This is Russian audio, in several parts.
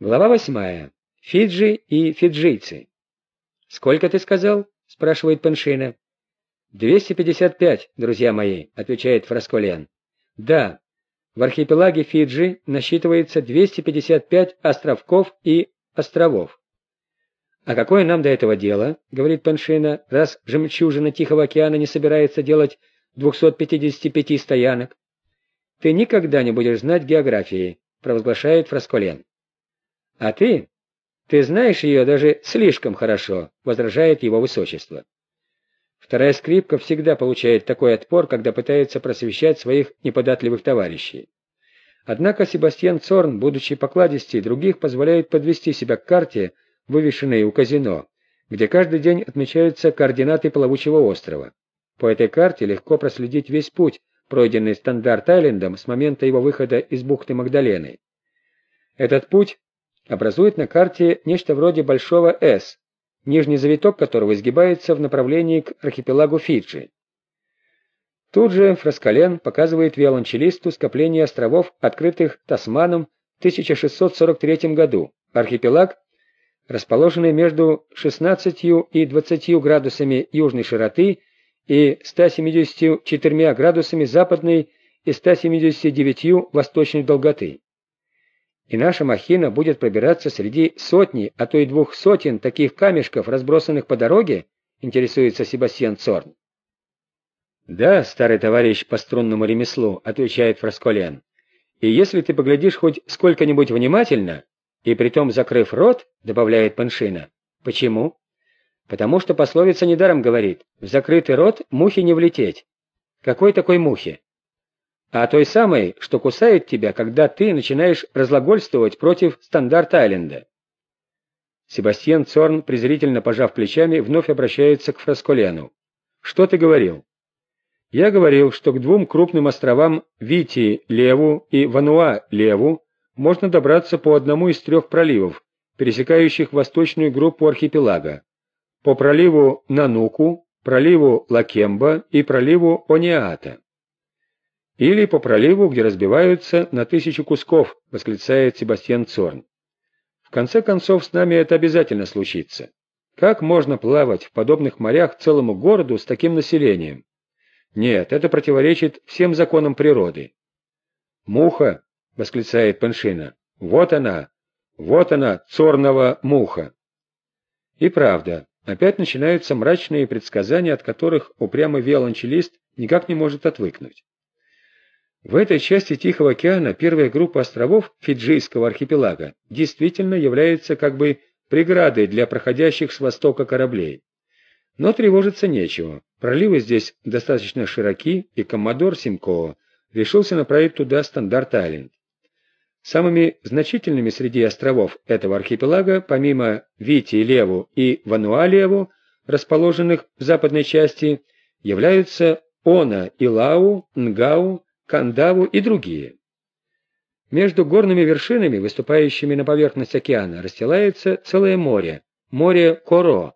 Глава восьмая. Фиджи и фиджийцы. «Сколько ты сказал?» — спрашивает Пеншина. «Двести пятьдесят пять, друзья мои», — отвечает Фрасколен. «Да, в архипелаге Фиджи насчитывается 255 островков и островов. «А какое нам до этого дело?» — говорит Паншина, «раз жемчужина Тихого океана не собирается делать 255 стоянок». «Ты никогда не будешь знать географии», — провозглашает Фрасколен. «А ты? Ты знаешь ее даже слишком хорошо», — возражает его высочество. Вторая скрипка всегда получает такой отпор, когда пытается просвещать своих неподатливых товарищей. Однако Себастьян Цорн, будучи покладистей других, позволяет подвести себя к карте, вывешенной у казино, где каждый день отмечаются координаты плавучего острова. По этой карте легко проследить весь путь, пройденный Стандарт-Айлендом с момента его выхода из бухты Магдалены. Этот путь образует на карте нечто вроде большого «С», нижний завиток которого изгибается в направлении к архипелагу Фиджи. Тут же Фраскален показывает виолончелисту скопление островов, открытых Тасманом в 1643 году. Архипелаг, расположенный между 16 и 20 градусами южной широты и 174 градусами западной и 179 восточной долготы и наша махина будет пробираться среди сотни, а то и двух сотен таких камешков, разбросанных по дороге, интересуется Себастьян Цорн. «Да, старый товарищ по струнному ремеслу», — отвечает Фрасколен. «И если ты поглядишь хоть сколько-нибудь внимательно, и притом закрыв рот», — добавляет Паншина. «Почему?» «Потому что пословица недаром говорит, в закрытый рот мухи не влететь». «Какой такой мухи?» А той самой, что кусает тебя, когда ты начинаешь разлагольствовать против Стандарт-Айленда. Себастьян Цорн, презрительно пожав плечами, вновь обращается к Фрасколену. «Что ты говорил?» «Я говорил, что к двум крупным островам Вити-Леву и Вануа-Леву можно добраться по одному из трех проливов, пересекающих восточную группу архипелага. По проливу Нануку, проливу Лакемба и проливу Ониата. «Или по проливу, где разбиваются на тысячу кусков», — восклицает Себастьян Цорн. «В конце концов, с нами это обязательно случится. Как можно плавать в подобных морях целому городу с таким населением? Нет, это противоречит всем законам природы». «Муха!» — восклицает Паншина. «Вот она! Вот она, Цорнова муха!» И правда, опять начинаются мрачные предсказания, от которых упрямый виолончелист никак не может отвыкнуть. В этой части Тихого океана первая группа островов Фиджийского архипелага действительно является как бы преградой для проходящих с востока кораблей. Но тревожиться нечего. Проливы здесь достаточно широки, и коммодор Симкоо решился направить туда стандарт-айленд. Самыми значительными среди островов этого архипелага, помимо Вити-Леву и Вануа-Леву, расположенных в западной части, являются Она, Илау, Нгау, Кандаву и другие. Между горными вершинами, выступающими на поверхность океана, расстилается целое море, море Коро.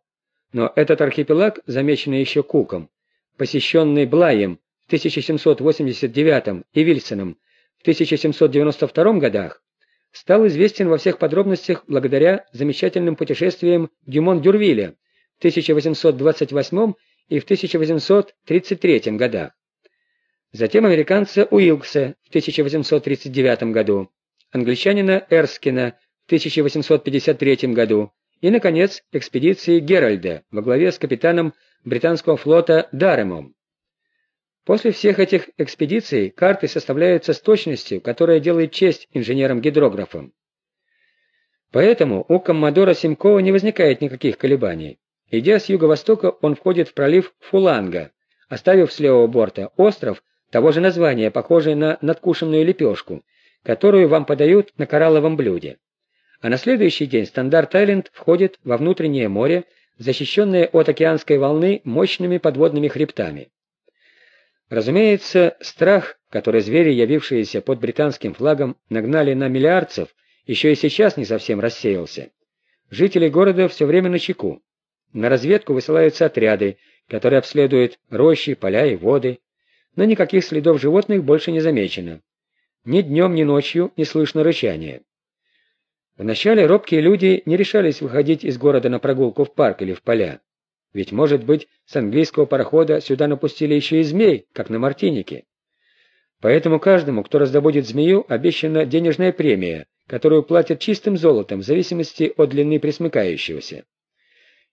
Но этот архипелаг, замеченный еще Куком, посещенный Блаем в 1789 и Вильсоном в 1792 годах, стал известен во всех подробностях благодаря замечательным путешествиям Дюмон-Дюрвиля в 1828 и в 1833 годах затем американца Уилкса в 1839 году, англичанина Эрскина в 1853 году и, наконец, экспедиции Геральда во главе с капитаном британского флота Даремом. После всех этих экспедиций карты составляются с точностью, которая делает честь инженерам-гидрографам. Поэтому у коммодора Симкова не возникает никаких колебаний. Идя с юго-востока, он входит в пролив Фуланга, оставив с левого борта остров, того же названия, похожей на надкушенную лепешку, которую вам подают на коралловом блюде. А на следующий день Стандарт-Айленд входит во внутреннее море, защищенное от океанской волны мощными подводными хребтами. Разумеется, страх, который звери, явившиеся под британским флагом, нагнали на миллиардцев, еще и сейчас не совсем рассеялся. Жители города все время на чеку. На разведку высылаются отряды, которые обследуют рощи, поля и воды, но никаких следов животных больше не замечено. Ни днем, ни ночью не слышно рычания. Вначале робкие люди не решались выходить из города на прогулку в парк или в поля. Ведь, может быть, с английского парохода сюда напустили еще и змей, как на Мартинике. Поэтому каждому, кто раздобудет змею, обещана денежная премия, которую платят чистым золотом в зависимости от длины присмыкающегося.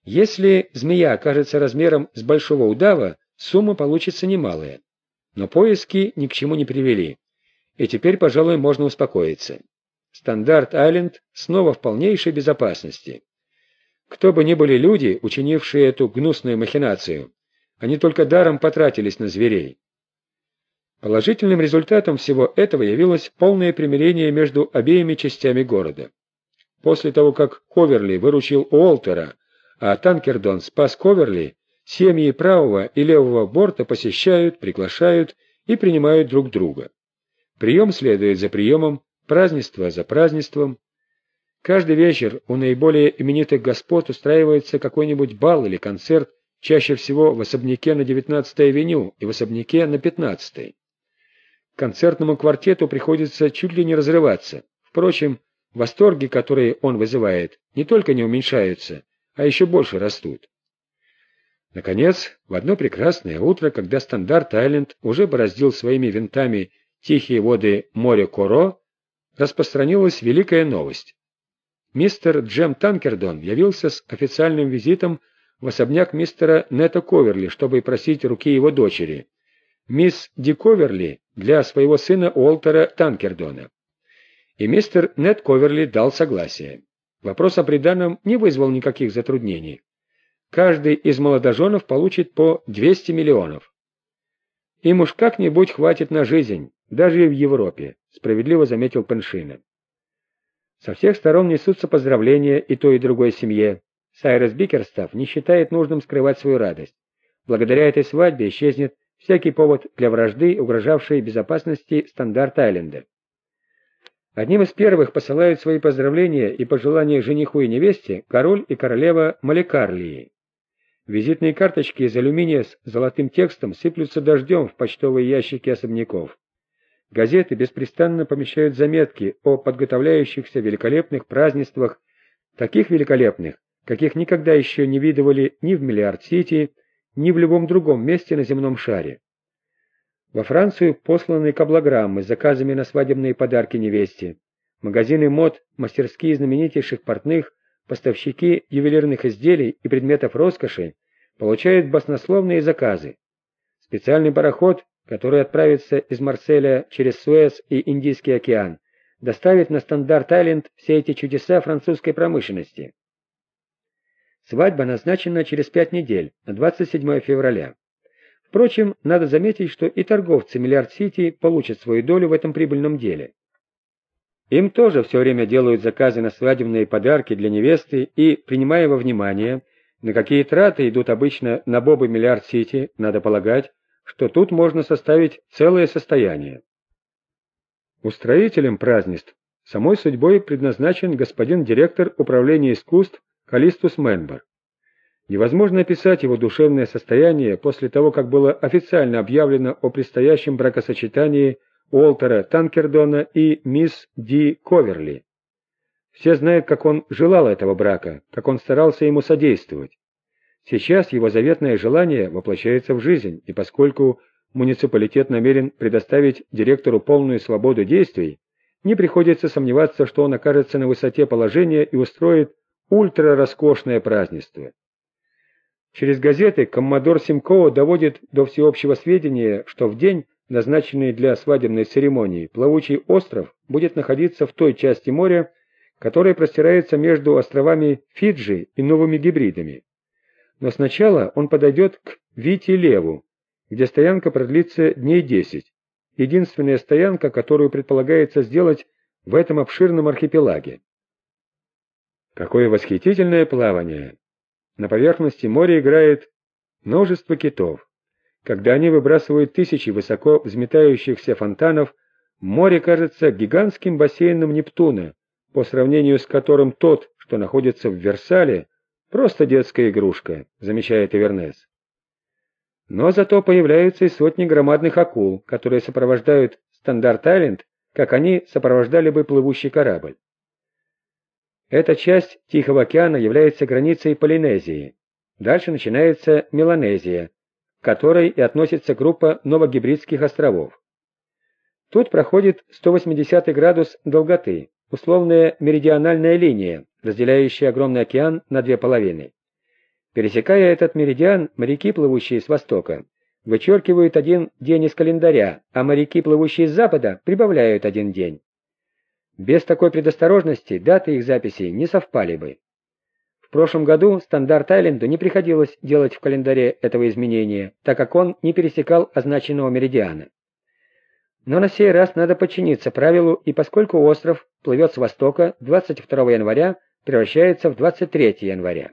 Если змея окажется размером с большого удава, сумма получится немалая. Но поиски ни к чему не привели. И теперь, пожалуй, можно успокоиться. Стандарт-Айленд снова в полнейшей безопасности. Кто бы ни были люди, учинившие эту гнусную махинацию, они только даром потратились на зверей. Положительным результатом всего этого явилось полное примирение между обеими частями города. После того, как Коверли выручил Уолтера, а Танкердон спас Коверли, семьи правого и левого борта посещают, приглашают и принимают друг друга. Прием следует за приемом, празднество за празднеством. Каждый вечер у наиболее именитых господ устраивается какой-нибудь бал или концерт, чаще всего в особняке на 19-й авеню и в особняке на 15-й. Концертному квартету приходится чуть ли не разрываться. Впрочем, восторги, которые он вызывает, не только не уменьшаются, а еще больше растут. Наконец, в одно прекрасное утро, когда Стандарт-Айленд уже бороздил своими винтами тихие воды моря Коро, распространилась великая новость. Мистер Джем Танкердон явился с официальным визитом в особняк мистера Нета Коверли, чтобы просить руки его дочери, мисс Ди Коверли, для своего сына Уолтера Танкердона. И мистер Нет Коверли дал согласие. Вопрос о приданом не вызвал никаких затруднений. Каждый из молодоженов получит по 200 миллионов. Им уж как-нибудь хватит на жизнь, даже и в Европе, справедливо заметил Пеншина. Со всех сторон несутся поздравления и той, и другой семье. Сайрес Бикерстав не считает нужным скрывать свою радость. Благодаря этой свадьбе исчезнет всякий повод для вражды, угрожавшей безопасности Стандарт-Айленда. Одним из первых посылают свои поздравления и пожелания жениху и невесте король и королева Маликарлии. Визитные карточки из алюминия с золотым текстом сыплются дождем в почтовые ящики особняков. Газеты беспрестанно помещают заметки о подготовляющихся великолепных празднествах, таких великолепных, каких никогда еще не видывали ни в Миллиард-Сити, ни в любом другом месте на земном шаре. Во Францию посланы каблограммы с заказами на свадебные подарки невесте. Магазины мод, мастерские знаменитейших портных, поставщики ювелирных изделий и предметов роскоши получают баснословные заказы. Специальный пароход который отправится из Марселя через Суэц и Индийский океан, доставит на Стандарт-Айленд все эти чудеса французской промышленности. Свадьба назначена через пять недель, на 27 февраля. Впрочем, надо заметить, что и торговцы Миллиард-Сити получат свою долю в этом прибыльном деле. Им тоже все время делают заказы на свадебные подарки для невесты и, принимая во внимание, на какие траты идут обычно на Бобы Миллиард-Сити, надо полагать, что тут можно составить целое состояние. Устроителем празднеств самой судьбой предназначен господин директор управления искусств Калистус Менбер. Невозможно описать его душевное состояние после того, как было официально объявлено о предстоящем бракосочетании Уолтера Танкердона и мисс Ди Коверли. Все знают, как он желал этого брака, как он старался ему содействовать. Сейчас его заветное желание воплощается в жизнь, и поскольку муниципалитет намерен предоставить директору полную свободу действий, не приходится сомневаться, что он окажется на высоте положения и устроит ультрароскошное празднество. Через газеты коммодор Симкова доводит до всеобщего сведения, что в день, назначенный для свадебной церемонии, плавучий остров будет находиться в той части моря, которая простирается между островами Фиджи и Новыми Гибридами. Но сначала он подойдет к Вити-Леву, где стоянка продлится дней 10. Единственная стоянка, которую предполагается сделать в этом обширном архипелаге. Какое восхитительное плавание! На поверхности моря играет множество китов. Когда они выбрасывают тысячи высоко взметающихся фонтанов, море кажется гигантским бассейном Нептуна, по сравнению с которым тот, что находится в Версале, Просто детская игрушка, замечает Эвернес. Но зато появляются и сотни громадных акул, которые сопровождают Стандарт-Айленд, как они сопровождали бы плывущий корабль. Эта часть Тихого океана является границей Полинезии. Дальше начинается Меланезия, к которой и относится группа Новогибридских островов. Тут проходит 180 градус долготы, условная меридиональная линия, разделяющая огромный океан на две половины. Пересекая этот меридиан, моряки, плывущие с востока, вычеркивают один день из календаря, а моряки, плывущие с запада, прибавляют один день. Без такой предосторожности даты их записей не совпали бы. В прошлом году Стандарт-Айленду не приходилось делать в календаре этого изменения, так как он не пересекал означенного меридиана. Но на сей раз надо подчиниться правилу, и поскольку остров плывет с востока, 22 января превращается в 23 января.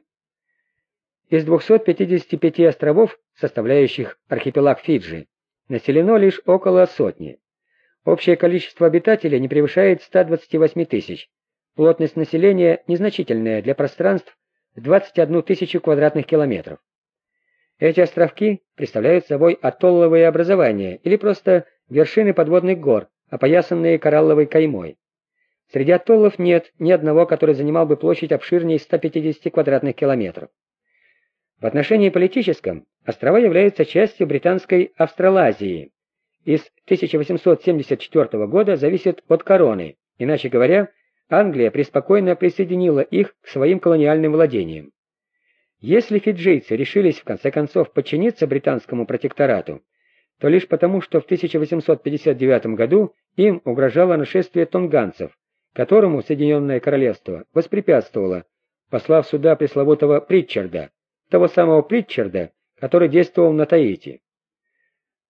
Из 255 островов, составляющих архипелаг Фиджи, населено лишь около сотни. Общее количество обитателей не превышает 128 тысяч. Плотность населения незначительная для пространств 21 тысячу квадратных километров. Эти островки представляют собой атолловые образования или просто вершины подводных гор, опоясанные коралловой каймой. Среди атоллов нет ни одного, который занимал бы площадь обширнее 150 квадратных километров. В отношении политическом острова являются частью британской Австралазии, и с 1874 года зависят от короны, иначе говоря, Англия преспокойно присоединила их к своим колониальным владениям. Если фиджийцы решились в конце концов подчиниться британскому протекторату, то лишь потому, что в 1859 году им угрожало нашествие тонганцев, которому Соединенное Королевство воспрепятствовало, послав сюда пресловутого Притчарда, того самого Притчарда, который действовал на Таити.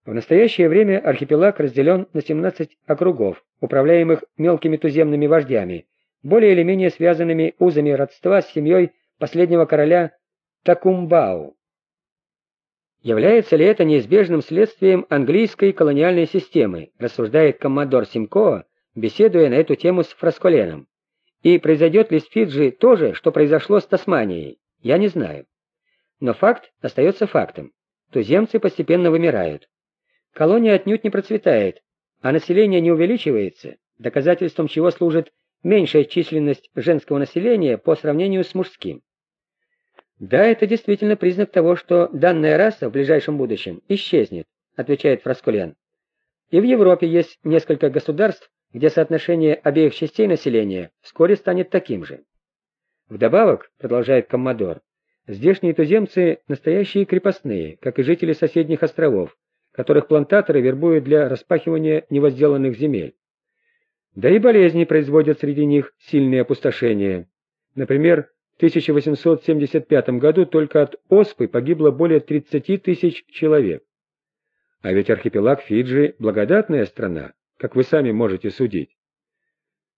В настоящее время архипелаг разделен на 17 округов, управляемых мелкими туземными вождями, более или менее связанными узами родства с семьей последнего короля Такумбау. Является ли это неизбежным следствием английской колониальной системы, рассуждает коммодор Симкоа, беседуя на эту тему с Фрасколеном. И произойдет ли с Фиджи то же, что произошло с Тасманией, я не знаю. Но факт остается фактом. Туземцы постепенно вымирают. Колония отнюдь не процветает, а население не увеличивается, доказательством чего служит меньшая численность женского населения по сравнению с мужским. Да, это действительно признак того, что данная раса в ближайшем будущем исчезнет, отвечает Фраскулен. И в Европе есть несколько государств, где соотношение обеих частей населения вскоре станет таким же. Вдобавок, продолжает Коммодор, здешние туземцы настоящие крепостные, как и жители соседних островов, которых плантаторы вербуют для распахивания невозделанных земель. Да и болезни производят среди них сильные опустошения. Например, в 1875 году только от оспы погибло более 30 тысяч человек. А ведь архипелаг Фиджи – благодатная страна, как вы сами можете судить.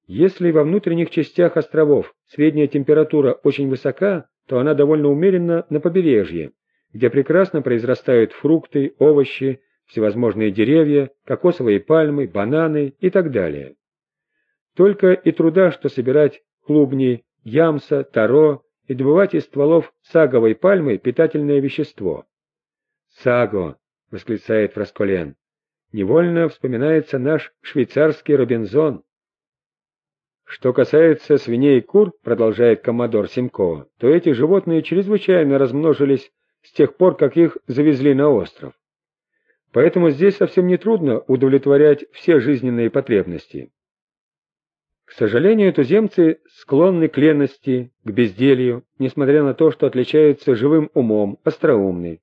Если во внутренних частях островов средняя температура очень высока, то она довольно умеренна на побережье, где прекрасно произрастают фрукты, овощи, всевозможные деревья, кокосовые пальмы, бананы и так далее. Только и труда, что собирать клубни, ямса, таро и добывать из стволов саговой пальмы питательное вещество. «Саго!» — восклицает Фрасколен. «Невольно вспоминается наш швейцарский Робинзон». Что касается свиней и кур, продолжает коммодор Симкова, то эти животные чрезвычайно размножились с тех пор, как их завезли на остров. Поэтому здесь совсем не трудно удовлетворять все жизненные потребности. К сожалению, туземцы склонны к лености, к безделью, несмотря на то, что отличаются живым умом, остроумны.